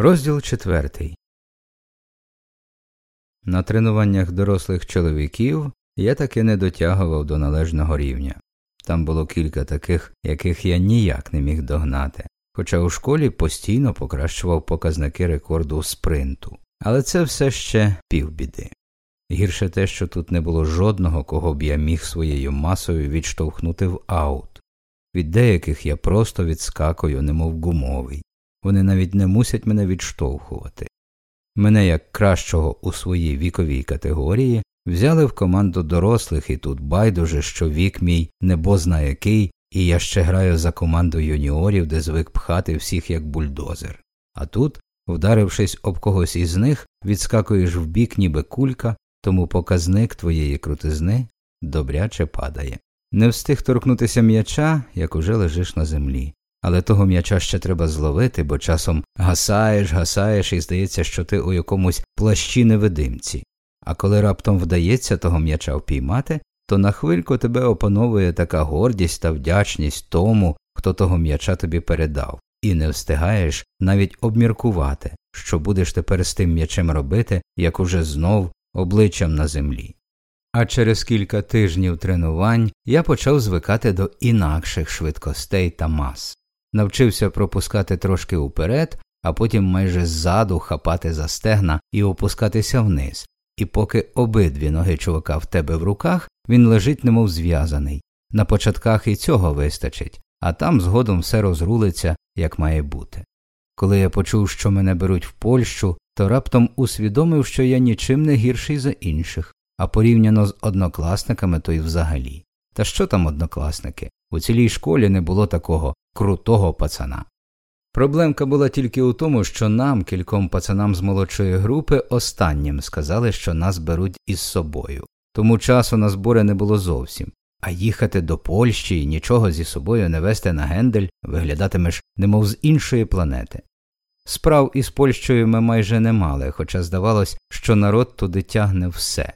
Розділ четвертий. На тренуваннях дорослих чоловіків я таки не дотягував до належного рівня. Там було кілька таких, яких я ніяк не міг догнати, хоча у школі постійно покращував показники рекорду спринту. Але це все ще півбіди. Гірше те, що тут не було жодного, кого б я міг своєю масою відштовхнути в аут. Від деяких я просто відскакую, немов гумовий вони навіть не мусять мене відштовхувати. Мене як кращого у своїй віковій категорії взяли в команду дорослих, і тут байдуже, що вік мій небозна який, і я ще граю за команду юніорів, де звик пхати всіх як бульдозер. А тут, вдарившись об когось із них, відскакуєш в бік, ніби кулька, тому показник твоєї крутизни добряче падає. Не встиг торкнутися м'яча, як уже лежиш на землі. Але того м'яча ще треба зловити, бо часом гасаєш, гасаєш, і здається, що ти у якомусь плащі невидимці. А коли раптом вдається того м'яча впіймати, то на хвильку тебе опановує така гордість та вдячність тому, хто того м'яча тобі передав, і не встигаєш навіть обміркувати, що будеш тепер з тим м'ячем робити, як уже знов обличчям на землі. А через кілька тижнів тренувань я почав звикати до інакших швидкостей та мас навчився пропускати трошки уперед, а потім майже ззаду хапати за стегна і опускатися вниз, і поки обидві ноги чувака в тебе в руках, він лежить немов зв'язаний. На початках і цього вистачить, а там згодом все розрулиться, як має бути. Коли я почув, що мене беруть в Польщу, то раптом усвідомив, що я нічим не гірший за інших, а порівняно з однокласниками, то й взагалі. Та що там однокласники? У цілій школі не було такого крутого пацана. Проблемка була тільки у тому, що нам, кільком пацанам з молодшої групи, останнім сказали, що нас беруть із собою. Тому часу на збори не було зовсім. А їхати до Польщі і нічого зі собою не вести на гендель виглядатимеш немов з іншої планети. Справ із Польщею ми майже не мали, хоча здавалось, що народ туди тягне все.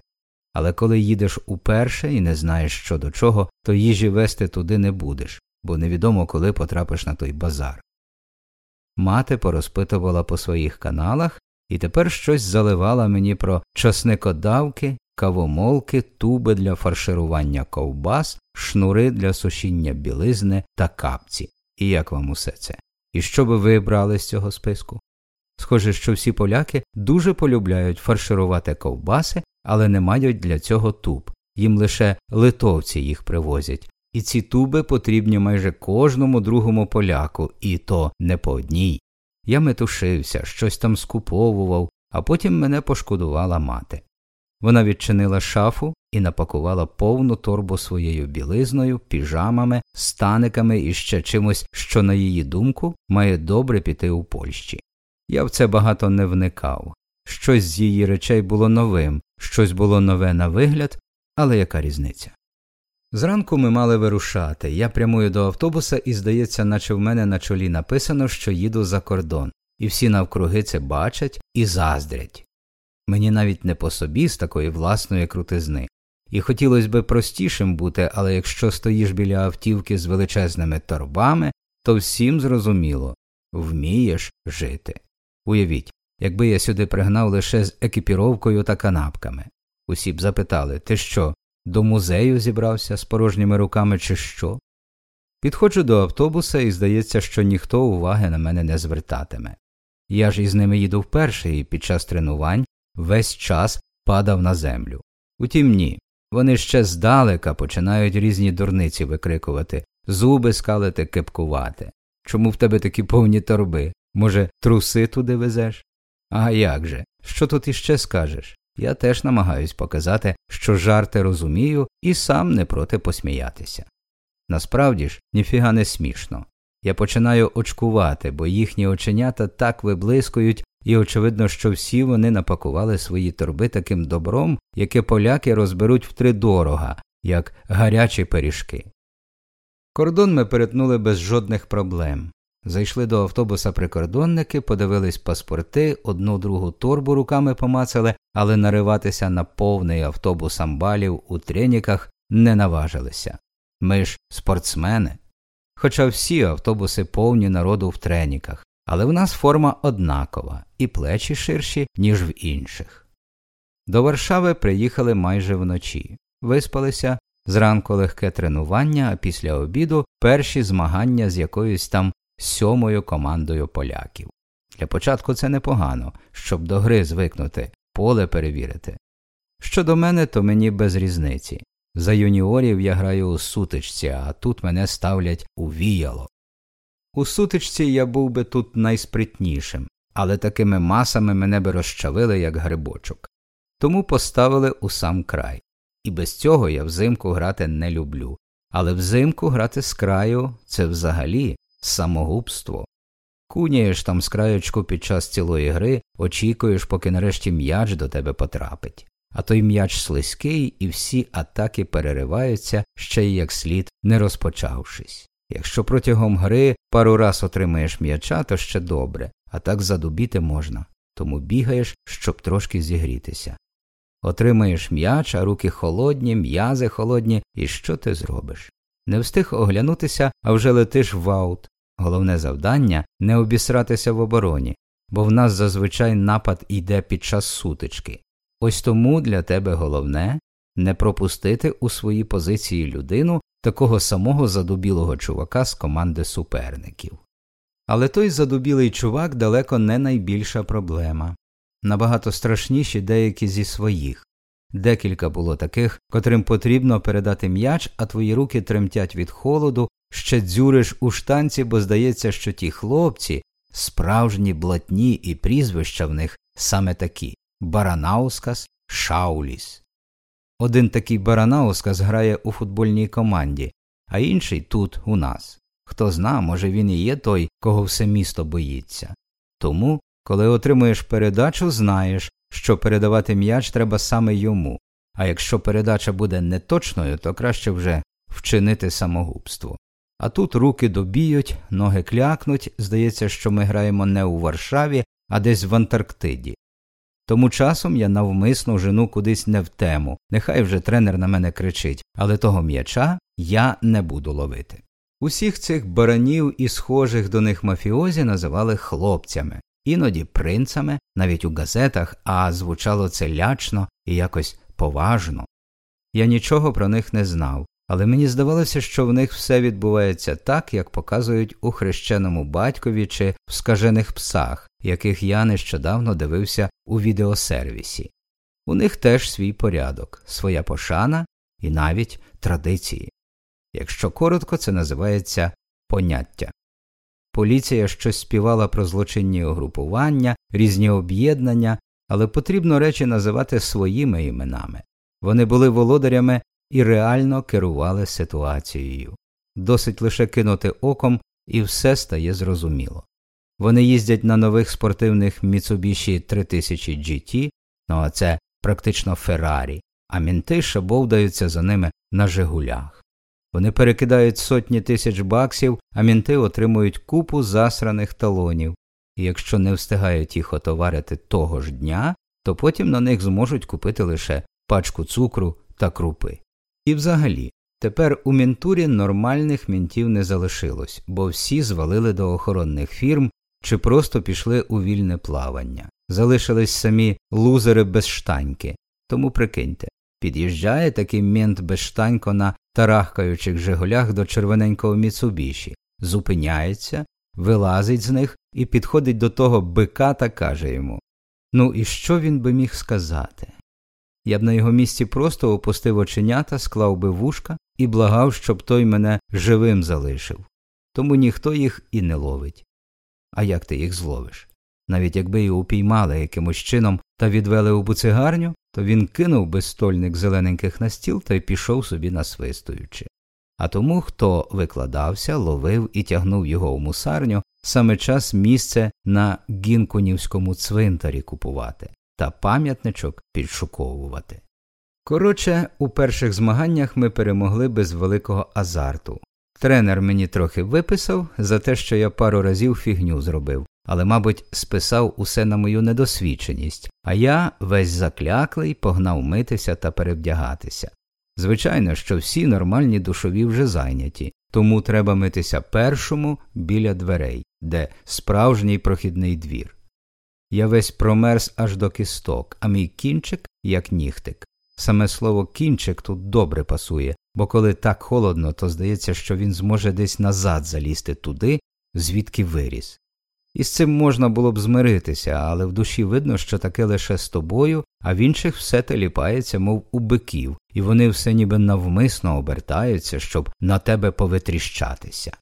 Але коли їдеш уперше і не знаєш що до чого, то їжі вести туди не будеш, бо невідомо коли потрапиш на той базар. Мати порозпитувала по своїх каналах і тепер щось заливала мені про часникодавки, кавомолки, туби для фарширування ковбас, шнури для сушіння білизни та капці. І як вам усе це? І що би ви брали з цього списку? Схоже, що всі поляки дуже полюбляють фарширувати ковбаси, але не мають для цього туб, їм лише литовці їх привозять, і ці туби потрібні майже кожному другому поляку, і то не по одній. Я метушився, щось там скуповував, а потім мене пошкодувала мати. Вона відчинила шафу і напакувала повну торбу своєю білизною, піжамами, станиками і ще чимось, що, на її думку, має добре піти у Польщі. Я в це багато не вникав. Щось з її речей було новим, щось було нове на вигляд, але яка різниця? Зранку ми мали вирушати. Я прямую до автобуса і, здається, наче в мене на чолі написано, що їду за кордон, і всі навкруги це бачать і заздрять. Мені навіть не по собі з такої власної крутизни. І хотілося б простішим бути, але якщо стоїш біля автівки з величезними торбами, то всім зрозуміло вмієш жити. Уявіть, якби я сюди пригнав лише з екіпіровкою та канапками. Усі б запитали Ти що, до музею зібрався з порожніми руками, чи що? Підходжу до автобуса і здається, що ніхто уваги на мене не звертатиме. Я ж із ними їду вперше і під час тренувань весь час падав на землю. Утім, ні. Вони ще здалека починають різні дурниці викрикувати, зуби скалити, кепкувати. Чому в тебе такі повні торби? Може, труси туди везеш? А як же? Що тут іще скажеш? Я теж намагаюсь показати, що жарти розумію і сам не проти посміятися. Насправді ж, ніфіга не смішно. Я починаю очкувати, бо їхні оченята так виблискують, і очевидно, що всі вони напакували свої торби таким добром, яке поляки розберуть втридорога, як гарячі пиріжки. Кордон ми перетнули без жодних проблем. Зайшли до автобуса прикордонники, подивились паспорти, одну другу торбу руками помацали, але нариватися на повний автобус амбалів у треніках не наважилися. Ми ж спортсмени. Хоча всі автобуси повні народу в треніках, але в нас форма однакова і плечі ширші, ніж в інших. До Варшави приїхали майже вночі, виспалися, зранку легке тренування, а після обіду перші змагання з якоюсь там сьомою командою поляків. Для початку це непогано, щоб до гри звикнути, поле перевірити. Щодо мене, то мені без різниці. За юніорів я граю у сутичці, а тут мене ставлять у віяло. У сутичці я був би тут найспритнішим, але такими масами мене би розчавили, як грибочок. Тому поставили у сам край. І без цього я взимку грати не люблю. Але взимку грати з краю це взагалі самогубство. Куняєш там з під час цілої гри, очікуєш, поки нарешті м'яч до тебе потрапить. А той м'яч слизький, і всі атаки перериваються ще й як слід, не розпочавшись. Якщо протягом гри пару раз отримаєш м'яча, то ще добре, а так задубіти можна, тому бігаєш, щоб трошки зігрітися. Отримаєш м'яч, а руки холодні, м'язи холодні, і що ти зробиш? Не встиг оглянутися, а вже летиш в аут. Головне завдання не обісратися в обороні, бо в нас зазвичай напад йде під час сутички. Ось тому для тебе головне не пропустити у свої позиції людину такого самого задубілого чувака з команди суперників. Але той задубілий чувак далеко не найбільша проблема. Набагато страшніші деякі зі своїх. Декілька було таких, котрим потрібно передати м'яч, а твої руки тремтять від холоду, ще дзюриш у штанці, бо здається, що ті хлопці справжні блатні і прізвища в них саме такі Баранаускас, Шауліс. Один такий Баранаускас грає у футбольній команді, а інший тут, у нас. Хто зна, може він і є той, кого все місто боїться. Тому, коли отримуєш передачу, знаєш, що передавати м'яч треба саме йому, а якщо передача буде неточною, то краще вже вчинити самогубство. А тут руки добіють, ноги клякнуть, здається, що ми граємо не у Варшаві, а десь в Антарктиді. Тому часом я навмисно жену кудись не в тему, нехай вже тренер на мене кричить, але того м'яча я не буду ловити. Усіх цих баранів і схожих до них мафіозі називали хлопцями, іноді принцами, навіть у газетах, а звучало це лячно і якось поважно. Я нічого про них не знав, але мені здавалося, що в них все відбувається так, як показують у хрещеному батькові чи в скажених псах, яких я нещодавно дивився у відеосервісі. У них теж свій порядок, своя пошана і навіть традиції. Якщо коротко, це називається поняття. Поліція щось співала про злочинні угрупування, різні об'єднання, але потрібно речі називати своїми іменами. Вони були володарями і реально керували ситуацією. Досить лише кинути оком, і все стає зрозуміло. Вони їздять на нових спортивних Mitsubishi 3000 GT, ну а це практично Феррарі, а мінти шабовдаються за ними на Жигулях. Вони перекидають сотні тисяч баксів, а мінти отримують купу засраних талонів, і якщо не встигають їх отоварити того ж дня, то потім на них зможуть купити лише пачку цукру та крупи. І взагалі, тепер у мінтурі нормальних мінтів не залишилось, бо всі звалили до охоронних фірм чи просто пішли у вільне плавання. Залишились самі лузери без штаньки. Тому прикиньте, під'їжджає такий мент без штанько на тарахкаючих жигулях до червоненького міцубіші, зупиняється, вилазить з них і підходить до того бика та каже йому Ну і що він би міг сказати? Я б на його місці просто опустив оченята, склав би вушка і благав, щоб той мене живим залишив. Тому ніхто їх і не ловить. А як ти їх зловиш? Навіть якби його упіймали якимось чином та відвели у буцигарню, то він кинув би стольник зелененьких на стіл та й пішов собі насвистуючи. А тому, хто викладався, ловив і тягнув його у мусарню, саме час місце на Гінкунівському цвинтарі купувати та пам'ятничок підшуковувати. Коротше, у перших змаганнях ми перемогли без великого азарту. Тренер мені трохи виписав за те, що я пару разів фігню зробив, але, мабуть, списав усе на мою недосвідченість, а я весь закляклий погнав митися та перевдягатися. Звичайно, що всі нормальні душові вже зайняті, тому треба митися першому біля дверей, де справжній прохідний двір. Я весь промерз аж до кісток, а мій кінчик як нігтик. Саме слово кінчик тут добре пасує, бо коли так холодно, то здається, що він зможе десь назад залізти туди, звідки виріс. І з цим можна було б змиритися, але в душі видно, що таке лише з тобою, а в інших все теліпається, мов у биків, і вони все ніби навмисно обертаються, щоб на тебе повитріщатися.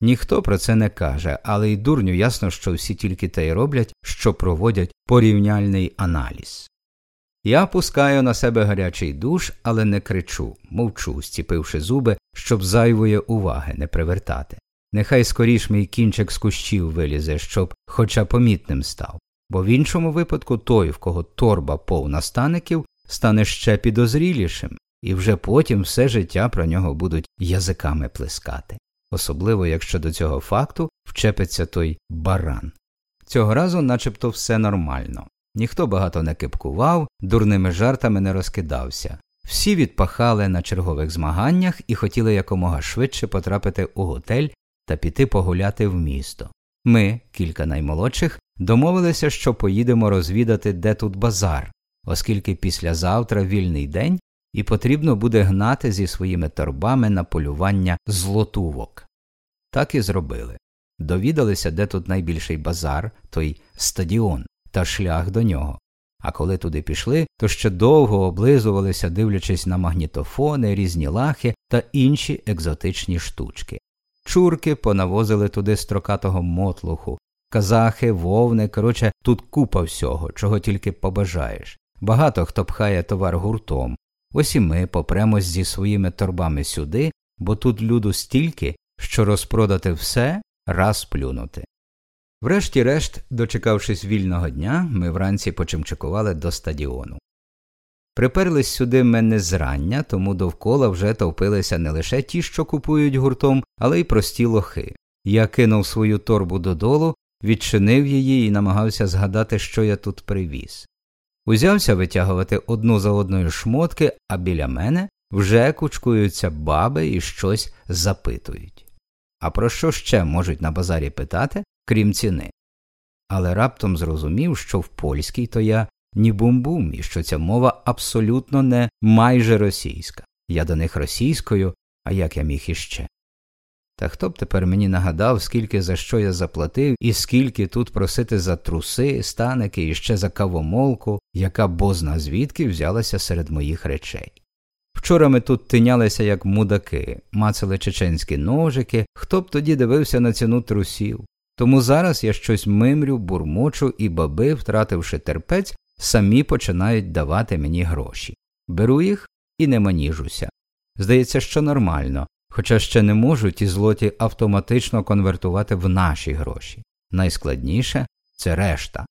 Ніхто про це не каже, але й дурню ясно, що всі тільки те й роблять, що проводять порівняльний аналіз. Я пускаю на себе гарячий душ, але не кричу, мовчу, стіпивши зуби, щоб зайвої уваги не привертати. Нехай скоріш мій кінчик з кущів вилізе, щоб хоча помітним став, бо в іншому випадку той, в кого торба повна стаників, стане ще підозрілішим, і вже потім все життя про нього будуть язиками плескати, особливо якщо до цього факту вчепиться той баран. Цього разу начебто все нормально. Ніхто багато не кипкував, дурними жартами не розкидався. Всі відпахали на чергових змаганнях і хотіли якомога швидше потрапити у готель та піти погуляти в місто. Ми, кілька наймолодших, домовилися, що поїдемо розвідати, де тут базар, оскільки післязавтра вільний день і потрібно буде гнати зі своїми торбами на полювання злотувок. Так і зробили. Довідалися, де тут найбільший базар, той стадіон, та шлях до нього. А коли туди пішли, то ще довго облизувалися, дивлячись на магнітофони, різні лахи та інші екзотичні штучки. Чурки понавозили туди строкатого мотлуху, казахи, вовни, коротше, тут купа всього, чого тільки побажаєш. Багато хто пхає товар гуртом. Ось і ми попремось зі своїми торбами сюди, бо тут люду стільки, що розпродати все раз плюнути. Врешті-решт, дочекавшись вільного дня, ми вранці почимчикували до стадіону. Приперлись сюди ми не зрання, тому довкола вже товпилися не лише ті, що купують гуртом, але й прості лохи. Я кинув свою торбу додолу, відчинив її і намагався згадати, що я тут привіз. Узявся витягувати одну за одною шмотки, а біля мене вже кучкуються баби і щось запитують. А про що ще можуть на базарі питати, крім ціни? Але раптом зрозумів, що в польській то я ні бум-бум, і що ця мова абсолютно не майже російська. Я до них російською, а як я міг іще. Та хто б тепер мені нагадав, скільки за що я заплатив, і скільки тут просити за труси, станики і ще за кавомолку, яка бозна звідки взялася серед моїх речей. Вчора ми тут тинялися, як мудаки, мацали чеченські ножики, хто б тоді дивився на ціну трусів. Тому зараз я щось мимрю, бурмочу, і баби, втративши терпець, самі починають давати мені гроші. Беру їх і не маніжуся. Здається, що нормально, хоча ще не можу ті злоті автоматично конвертувати в наші гроші. Найскладніше це решта.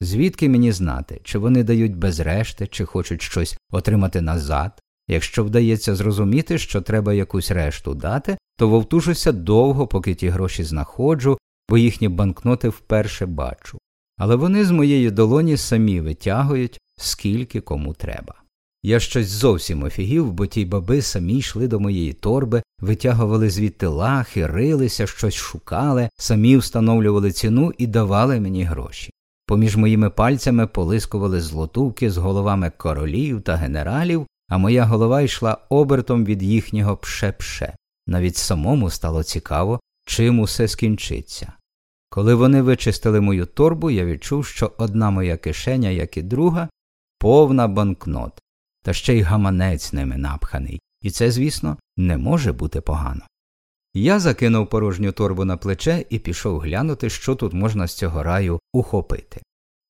Звідки мені знати, чи вони дають без решти, чи хочуть щось отримати назад. Якщо вдається зрозуміти, що треба якусь решту дати, то вовтужуся довго, поки ті гроші знаходжу, бо їхні банкноти вперше бачу але вони з моєї долоні самі витягують, скільки кому треба. Я щось зовсім офігів, бо ті баби самі йшли до моєї торби, витягували звідти лахи, рилися, щось шукали, самі встановлювали ціну і давали мені гроші. Поміж моїми пальцями полискували злотувки з головами королів та генералів, а моя голова йшла обертом від їхнього пше-пше. Навіть самому стало цікаво, чим усе скінчиться. Коли вони вичистили мою торбу, я відчув, що одна моя кишеня, як і друга, повна банкнот, та ще й гаманець ними напханий, і це, звісно, не може бути погано. Я закинув порожню торбу на плече і пішов глянути, що тут можна з цього раю ухопити.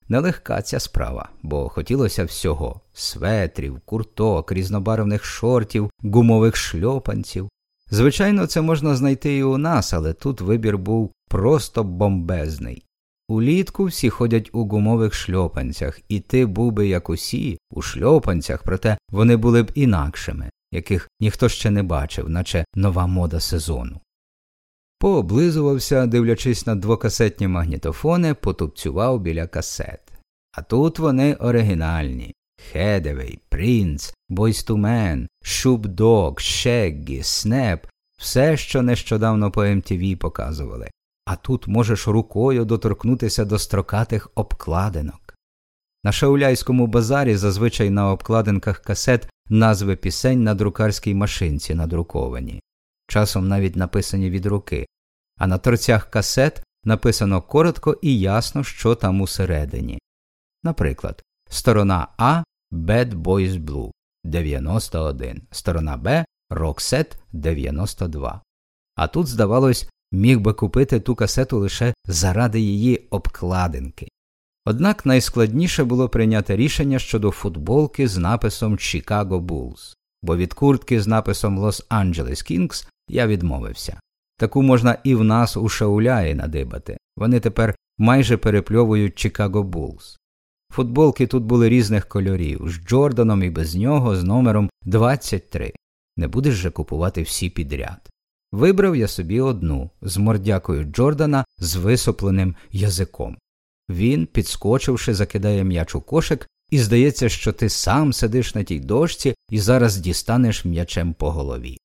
Нелегка ця справа, бо хотілося всього светрів, курток, різнобарвних шортів, гумових шльопанців. Звичайно, це можна знайти і у нас, але тут вибір був просто бомбезний. Улітку всі ходять у гумових шльопанцях, і ти був би, як усі, у шльопанцях, проте вони були б інакшими, яких ніхто ще не бачив, наче нова мода сезону. Пооблизувався, дивлячись на двокасетні магнітофони, потупцював біля касет. А тут вони оригінальні, Хедевей, Принц, Бойстумен, Шубдог, Шеггі, Снеп все, що нещодавно по МТВ показували, а тут можеш рукою доторкнутися до строкатих обкладинок. На шауляйському базарі зазвичай на обкладинках касет назви пісень на друкарській машинці надруковані, часом навіть написані від руки, а на торцях касет написано коротко і ясно, що там усередині. Наприклад, сторона А Bad Boys Blue 91, сторона Б Roxette 92. А тут, здавалось, міг би купити ту касету лише заради її обкладинки. Однак найскладніше було прийняти рішення щодо футболки з написом Chicago Bulls, бо від куртки з написом Los Angeles Kings я відмовився. Таку можна і в нас у Шауляї надибати. Вони тепер майже перепльовують Chicago Bulls. Футболки тут були різних кольорів з Джорданом і без нього з номером 23. Не будеш же купувати всі підряд. Вибрав я собі одну з мордякою Джордана з висопленим язиком. Він, підскочивши, закидає м'яч у кошик, і здається, що ти сам сидиш на тій дошці і зараз дістанеш м'ячем по голові.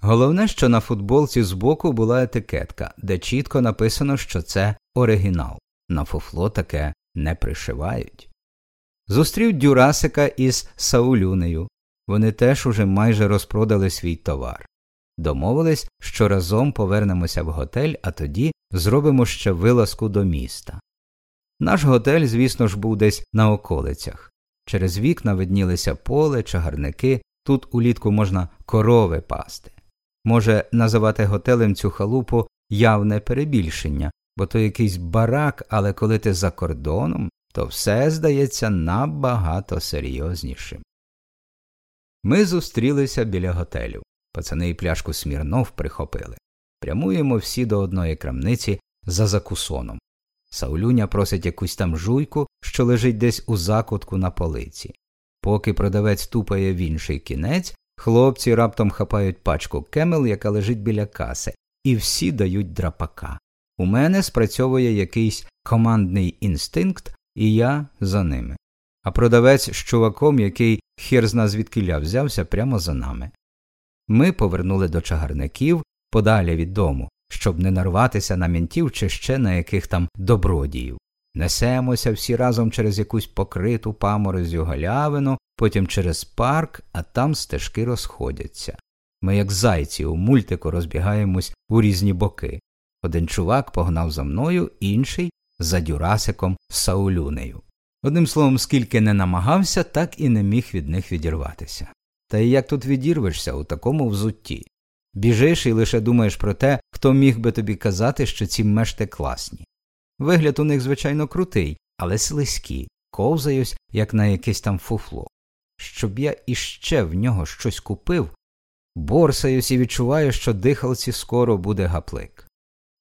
Головне, що на футболці збоку була етикетка, де чітко написано, що це оригінал. На фуфло таке не пришивають. Зустрів Дюрасика із Саулюнею. Вони теж уже майже розпродали свій товар. Домовились, що разом повернемося в готель, а тоді зробимо ще вилазку до міста. Наш готель, звісно ж, був десь на околицях. Через вікна виднілися поле, чагарники, тут улітку можна корови пасти. Може, називати готелем цю халупу явне перебільшення, бо то якийсь барак, але коли ти за кордоном, то все здається набагато серйознішим. Ми зустрілися біля готелю. Пацани і пляшку смірнов прихопили. Прямуємо всі до одної крамниці за закусоном. Саулюня просить якусь там жуйку, що лежить десь у закутку на полиці. Поки продавець тупає в інший кінець, хлопці раптом хапають пачку кемел, яка лежить біля каси, і всі дають драпака. У мене спрацьовує якийсь командний інстинкт, і я за ними. А продавець з чуваком, який хір зна звідкиля взявся прямо за нами. Ми повернули до чагарників подалі від дому, щоб не нарватися на мінтів чи ще на яких там добродіїв. Несемося всі разом через якусь покриту паморозю галявину, потім через парк, а там стежки розходяться. Ми, як зайці, у мультику розбігаємось у різні боки. Один чувак погнав за мною, інший за Дюрасиком Саулюнею. Одним словом, скільки не намагався, так і не міг від них відірватися. Та й як тут відірвешся у такому взутті? Біжиш і лише думаєш про те, хто міг би тобі казати, що ці мешти класні. Вигляд у них, звичайно, крутий, але слизькі, ковзаюсь, як на якесь там фуфло. Щоб я іще в нього щось купив, борсаюсь і відчуваю, що дихалці скоро буде гаплик.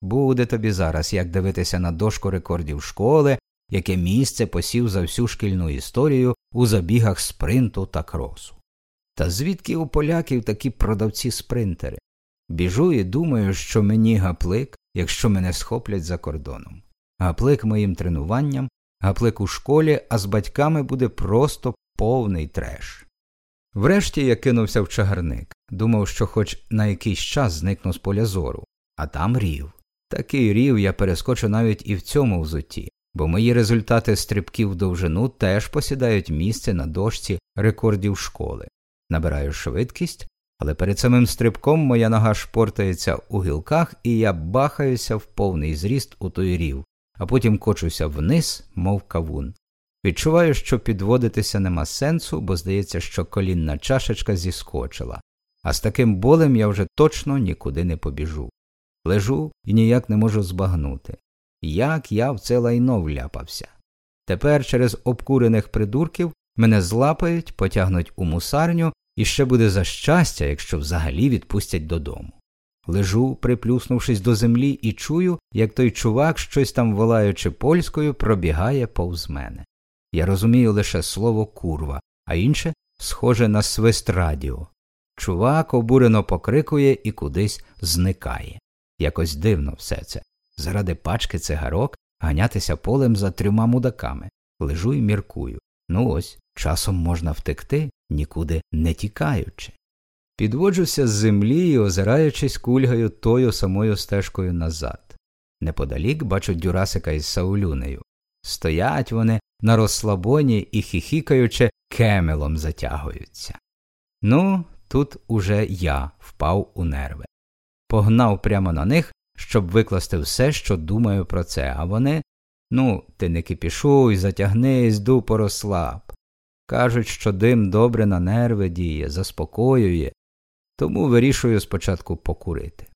Буде тобі зараз як дивитися на дошку рекордів школи, яке місце посів за всю шкільну історію у забігах спринту та кросу. Та звідки у поляків такі продавці спринтери? Біжу і думаю, що мені гаплик, якщо мене схоплять за кордоном. Гаплик моїм тренуванням, гаплик у школі, а з батьками буде просто повний треш. Врешті я кинувся в чагарник, думав, що хоч на якийсь час зникну з поля зору, а там рів. Такий рів я перескочу навіть і в цьому взутті, бо мої результати стрибків в довжину теж посідають місце на дошці рекордів школи. Набираю швидкість, але перед самим стрибком моя нога шпортається у гілках, і я бахаюся в повний зріст у той рів, а потім кочуся вниз, мов кавун. Відчуваю, що підводитися нема сенсу, бо здається, що колінна чашечка зіскочила, а з таким болем я вже точно нікуди не побіжу. Лежу і ніяк не можу збагнути. Як я в це лайно вляпався. Тепер через обкурених придурків мене злапають, потягнуть у мусарню, і ще буде за щастя, якщо взагалі відпустять додому. Лежу, приплюснувшись до землі, і чую, як той чувак, щось там волаючи польською, пробігає повз мене. Я розумію лише слово курва, а інше схоже на свист радіо. Чувак обурено покрикує і кудись зникає. Якось дивно все це. Заради пачки цигарок ганятися полем за трьома мудаками. Лежу і міркую. Ну ось, часом можна втекти, нікуди не тікаючи. Підводжуся з землі і, озираючись, кульгаю тою самою стежкою назад. Неподалік бачу Дюрасика із Саулюнею. Стоять вони на розслабоні і, хіхікаючи, кемелом затягуються. Ну, тут уже я впав у нерви. Погнав прямо на них, щоб викласти все, що думаю про це, а вони ну, ти не кипішуй, затягнись, дупо розслаб. Кажуть, що дим добре на нерви діє, заспокоює, тому вирішую спочатку покурити.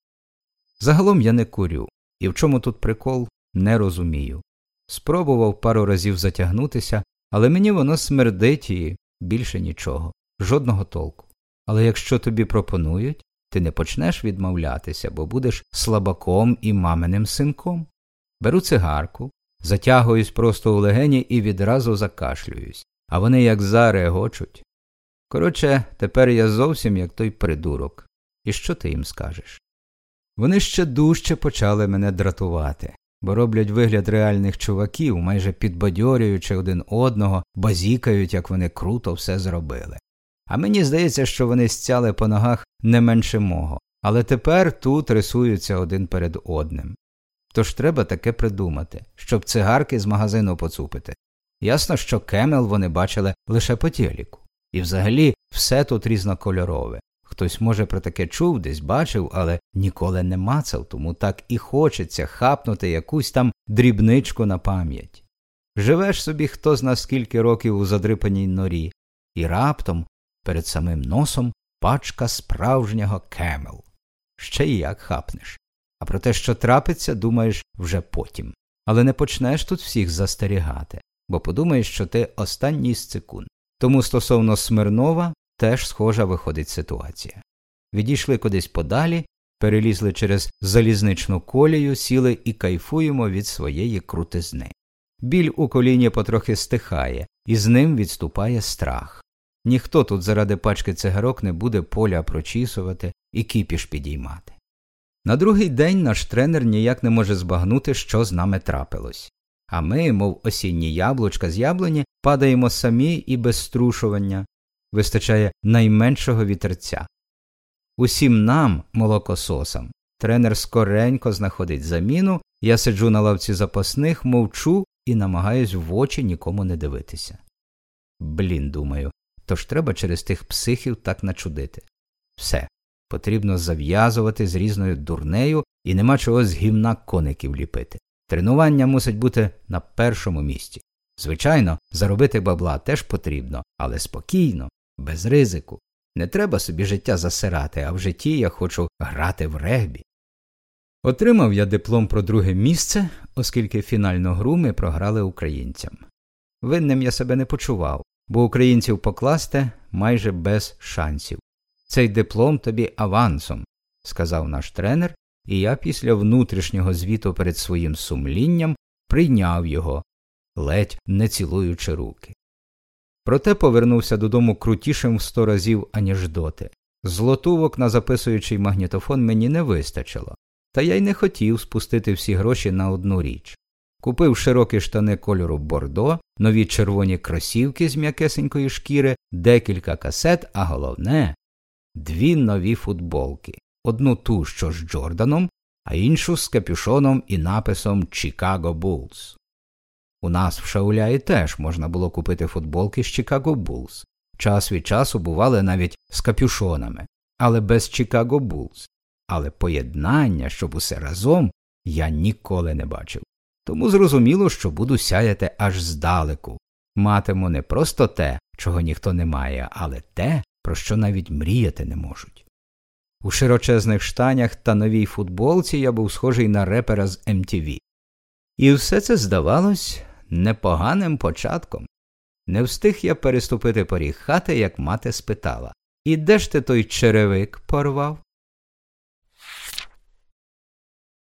Загалом я не курю, і в чому тут прикол, не розумію. Спробував пару разів затягнутися, але мені воно смердить і більше нічого, жодного толку. Але якщо тобі пропонують, ти не почнеш відмовлятися, бо будеш слабаком і маминим синком. Беру цигарку, затягуюсь просто у легені і відразу закашлююсь, а вони як зарегочуть. Коротше, тепер я зовсім як той придурок. І що ти їм скажеш? Вони ще дужче почали мене дратувати, бо роблять вигляд реальних чуваків, майже підбадьорюючи один одного, базікають, як вони круто все зробили. А мені здається, що вони стяли по ногах не менше мого, але тепер тут рисуються один перед одним. Тож треба таке придумати, щоб цигарки з магазину поцупити. Ясно, що кемел вони бачили лише по телеку. І взагалі все тут різнокольорове. Хтось, може, про таке чув, десь бачив, але ніколи не мацав, тому так і хочеться хапнути якусь там дрібничку на пам'ять. Живеш собі хто зна скільки років у задрипаній норі, і раптом перед самим носом пачка справжнього кемел. Ще й як хапнеш. А про те, що трапиться, думаєш вже потім. Але не почнеш тут всіх застерігати, бо подумаєш, що ти останній з цикун. Тому стосовно Смирнова теж схожа виходить ситуація. Відійшли кудись подалі, перелізли через залізничну колію, сіли і кайфуємо від своєї крутизни. Біль у коліні потрохи стихає, і з ним відступає страх. Ніхто тут заради пачки цигарок не буде поля прочісувати і кіпіш підіймати. На другий день наш тренер ніяк не може збагнути, що з нами трапилось. А ми, мов осінні яблучка з яблуні, падаємо самі і без струшування, вистачає найменшого вітерця. Усім нам, молокососам, тренер скоренько знаходить заміну, я сиджу на лавці запасних, мовчу і намагаюсь в очі нікому не дивитися. Блін, думаю, тож треба через тих психів так начудити. Все, потрібно зав'язувати з різною дурнею і нема чого з гімна коників ліпити. Тренування мусить бути на першому місці. Звичайно, заробити бабла теж потрібно, але спокійно, без ризику. Не треба собі життя засирати, а в житті я хочу грати в регбі. Отримав я диплом про друге місце, оскільки фінальну гру ми програли українцям. Винним я себе не почував, бо українців покласти майже без шансів. Цей диплом тобі авансом, сказав наш тренер, і я після внутрішнього звіту перед своїм сумлінням прийняв його, ледь не цілуючи руки. Проте повернувся додому крутішим в сто разів, аніж доти. Злотувок на записуючий магнітофон мені не вистачило, та я й не хотів спустити всі гроші на одну річ. Купив широкі штани кольору бордо, нові червоні кросівки з м'якесенької шкіри, декілька касет, а головне дві нові футболки одну ту, що з Джорданом, а іншу з капюшоном і написом Chicago Bulls. У нас в Шауляї теж можна було купити футболки з Chicago Bulls. Час від часу бували навіть з капюшонами, але без Chicago Bulls. Але поєднання, щоб усе разом, я ніколи не бачив. Тому зрозуміло, що буду сяяти аж здалеку. Матиму не просто те, чого ніхто не має, але те, про що навіть мріяти не можуть. У широчезних штанях та новій футболці я був схожий на репера з MTV. І все це здавалось непоганим початком. Не встиг я переступити поріг хати, як мати спитала І де ж ти той черевик порвав?